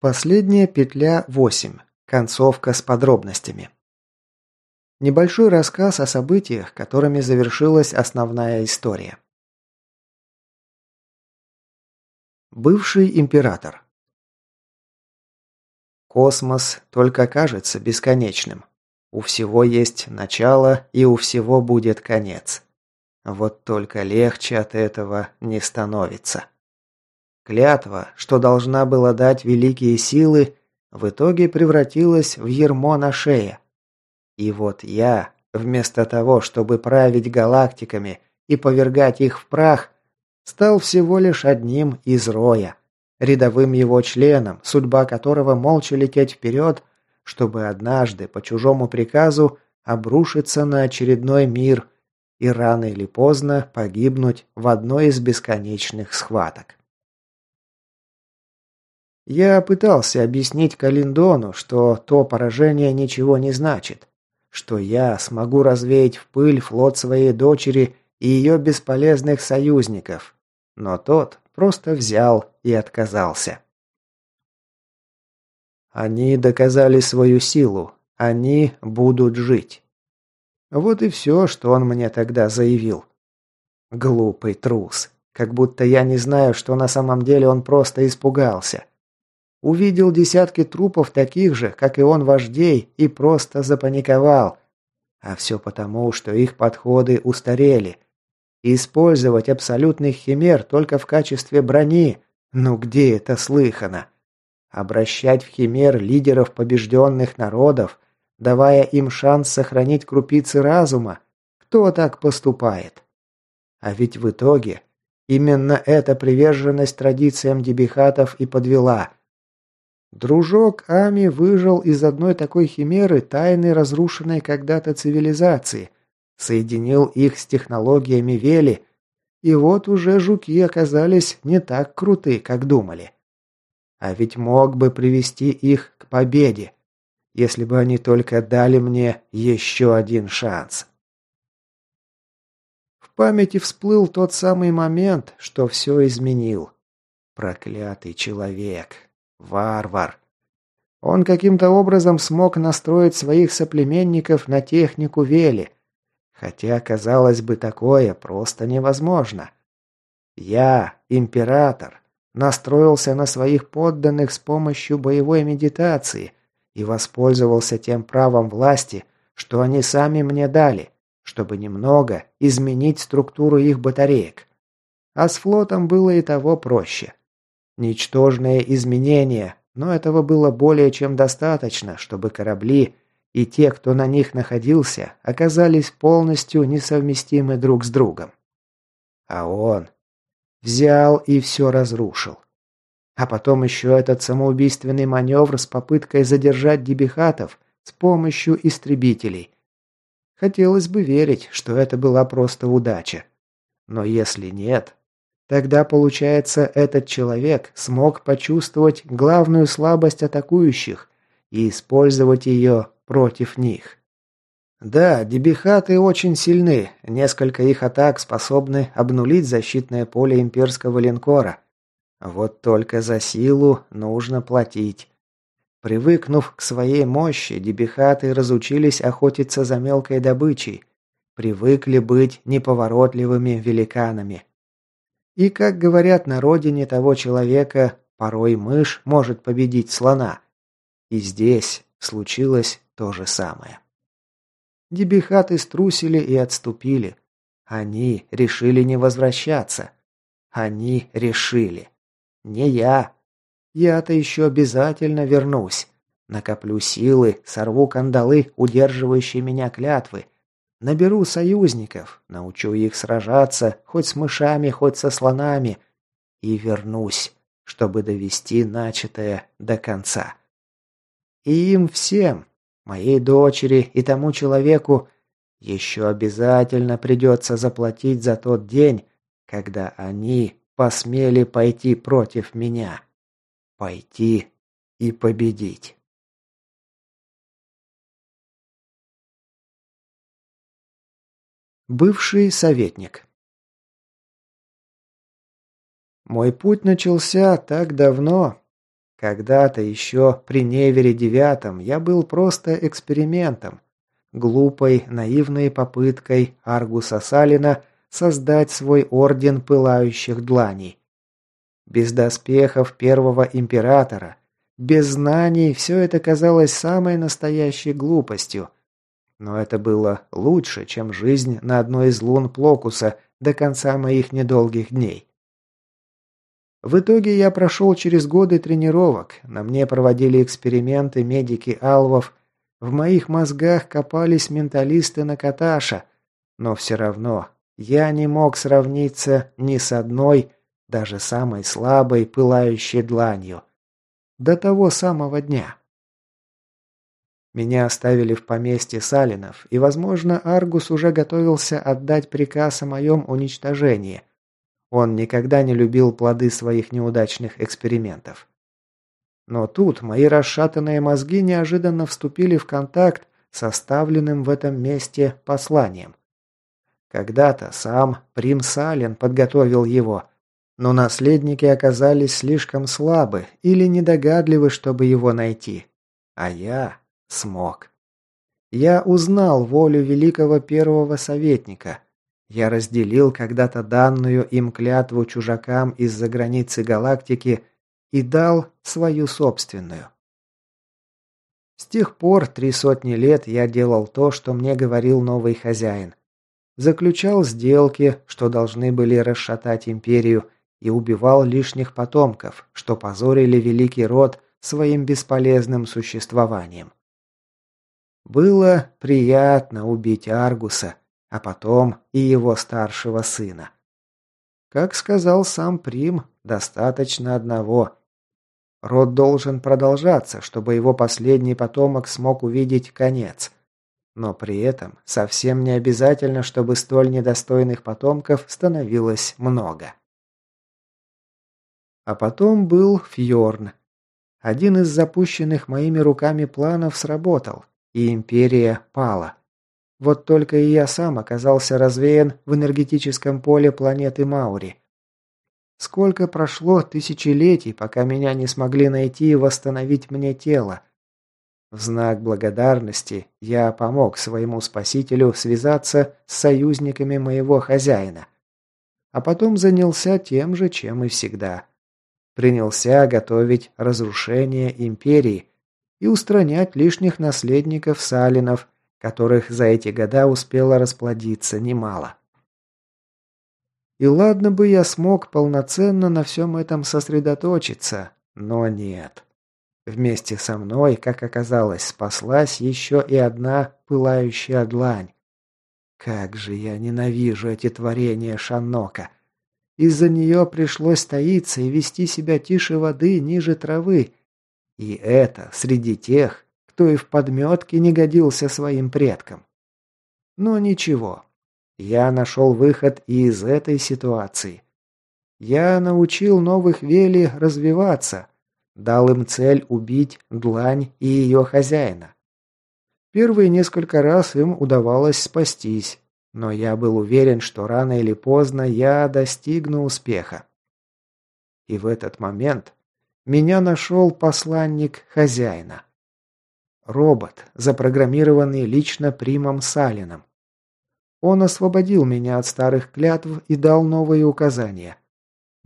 Последняя петля 8. Концовка с подробностями. Небольшой рассказ о событиях, которыми завершилась основная история. Бывший император. Космос только кажется бесконечным. У всего есть начало, и у всего будет конец. Вот только легче от этого не становится. Клятва, что должна была дать великие силы, в итоге превратилась в ермо на шее. И вот я, вместо того, чтобы править галактиками и повергать их в прах, стал всего лишь одним из роя, рядовым его членом, судьба которого молча лететь вперед, чтобы однажды по чужому приказу обрушиться на очередной мир и рано или поздно погибнуть в одной из бесконечных схваток. Я пытался объяснить Калиндону, что то поражение ничего не значит, что я смогу развеять в пыль флот своей дочери и ее бесполезных союзников, но тот просто взял и отказался. Они доказали свою силу, они будут жить. Вот и все, что он мне тогда заявил. Глупый трус. Как будто я не знаю, что на самом деле он просто испугался. Увидел десятки трупов таких же, как и он вождей, и просто запаниковал. А все потому, что их подходы устарели. Использовать абсолютных химер только в качестве брони. Ну где это слыхано? Обращать в химер лидеров побежденных народов, давая им шанс сохранить крупицы разума. Кто так поступает? А ведь в итоге именно эта приверженность традициям дебихатов и подвела – Дружок Ами выжил из одной такой химеры тайны разрушенной когда-то цивилизации, соединил их с технологиями Вели, и вот уже жуки оказались не так круты, как думали. А ведь мог бы привести их к победе, если бы они только дали мне еще один шанс. В памяти всплыл тот самый момент, что все изменил. Проклятый человек. Варвар. Он каким-то образом смог настроить своих соплеменников на технику Вели. Хотя, казалось бы, такое просто невозможно. Я, император, настроился на своих подданных с помощью боевой медитации и воспользовался тем правом власти, что они сами мне дали, чтобы немного изменить структуру их батареек. А с флотом было и того проще. Ничтожные изменения, но этого было более чем достаточно, чтобы корабли и те, кто на них находился, оказались полностью несовместимы друг с другом. А он взял и все разрушил. А потом еще этот самоубийственный маневр с попыткой задержать дебихатов с помощью истребителей. Хотелось бы верить, что это была просто удача. Но если нет, Тогда, получается, этот человек смог почувствовать главную слабость атакующих и использовать ее против них. Да, дебихаты очень сильны, несколько их атак способны обнулить защитное поле имперского линкора. Вот только за силу нужно платить. Привыкнув к своей мощи, дебихаты разучились охотиться за мелкой добычей, привыкли быть неповоротливыми великанами. И, как говорят на родине того человека, порой мышь может победить слона. И здесь случилось то же самое. Дебихаты струсили и отступили. Они решили не возвращаться. Они решили. Не я. Я-то еще обязательно вернусь. Накоплю силы, сорву кандалы, удерживающие меня клятвы, Наберу союзников, научу их сражаться, хоть с мышами, хоть со слонами, и вернусь, чтобы довести начатое до конца. И им всем, моей дочери и тому человеку, еще обязательно придется заплатить за тот день, когда они посмели пойти против меня. Пойти и победить. Бывший советник. Мой путь начался так давно. Когда-то еще при Невере девятом я был просто экспериментом, глупой, наивной попыткой Аргуса Салина создать свой орден пылающих дланей. Без доспехов первого императора, без знаний все это казалось самой настоящей глупостью. Но это было лучше, чем жизнь на одной из лун Плокуса до конца моих недолгих дней. В итоге я прошел через годы тренировок, на мне проводили эксперименты медики Алвов, в моих мозгах копались менталисты Накаташа, но все равно я не мог сравниться ни с одной, даже самой слабой, пылающей дланью. До того самого дня. Меня оставили в поместье Салинов, и, возможно, Аргус уже готовился отдать приказ о моем уничтожении. Он никогда не любил плоды своих неудачных экспериментов. Но тут мои расшатанные мозги неожиданно вступили в контакт с оставленным в этом месте посланием. Когда-то сам Прим Сален подготовил его, но наследники оказались слишком слабы или недогадливы, чтобы его найти. А я смог. Я узнал волю великого первого советника. Я разделил когда-то данную им клятву чужакам из-за границы галактики и дал свою собственную. С тех пор три сотни лет я делал то, что мне говорил новый хозяин. Заключал сделки, что должны были расшатать империю, и убивал лишних потомков, что позорили великий род своим бесполезным существованием. Было приятно убить Аргуса, а потом и его старшего сына. Как сказал сам Прим, достаточно одного. Род должен продолжаться, чтобы его последний потомок смог увидеть конец. Но при этом совсем не обязательно, чтобы столь недостойных потомков становилось много. А потом был Фьорн. Один из запущенных моими руками планов сработал, и империя пала. Вот только и я сам оказался развеян в энергетическом поле планеты Маури. Сколько прошло тысячелетий, пока меня не смогли найти и восстановить мне тело, в знак благодарности я помог своему спасителю связаться с союзниками моего хозяина. А потом занялся тем же, чем и всегда. Принялся готовить разрушение империи и устранять лишних наследников Салинов, которых за эти года успело расплодиться немало. И ладно бы я смог полноценно на всем этом сосредоточиться, но нет. Вместе со мной, как оказалось, спаслась еще и одна пылающая длань. Как же я ненавижу эти творения Шаннока. Из-за нее пришлось таиться и вести себя тише воды, ниже травы. И это среди тех, кто и в подметке не годился своим предкам. Но ничего. Я нашел выход и из этой ситуации. Я научил новых Вели развиваться – Дал им цель убить Длань и ее хозяина. Первые несколько раз им удавалось спастись, но я был уверен, что рано или поздно я достигну успеха. И в этот момент меня нашел посланник хозяина. Робот, запрограммированный лично Примом Салином. Он освободил меня от старых клятв и дал новые указания –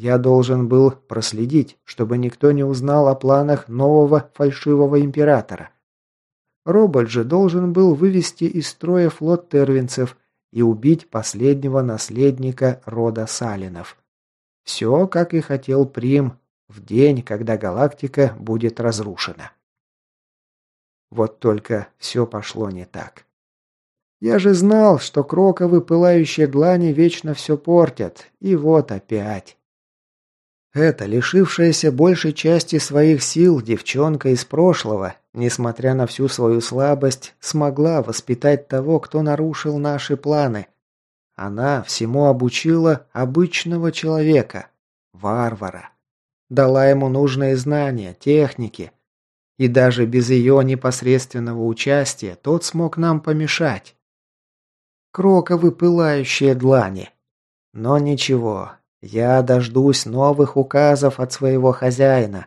я должен был проследить, чтобы никто не узнал о планах нового фальшивого императора. Робот же должен был вывести из строя флот тервинцев и убить последнего наследника рода Салинов. Все, как и хотел Прим, в день, когда галактика будет разрушена. Вот только все пошло не так. Я же знал, что кроковы пылающие длани вечно все портят, и вот опять. Эта, лишившаяся большей части своих сил девчонка из прошлого, несмотря на всю свою слабость, смогла воспитать того, кто нарушил наши планы. Она всему обучила обычного человека, варвара. Дала ему нужные знания, техники. И даже без ее непосредственного участия тот смог нам помешать. Кроковы пылающие длани. Но ничего, я дождусь новых указов от своего хозяина.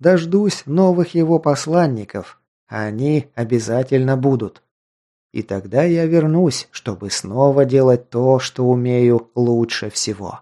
Дождусь новых его посланников. Они обязательно будут. И тогда я вернусь, чтобы снова делать то, что умею лучше всего.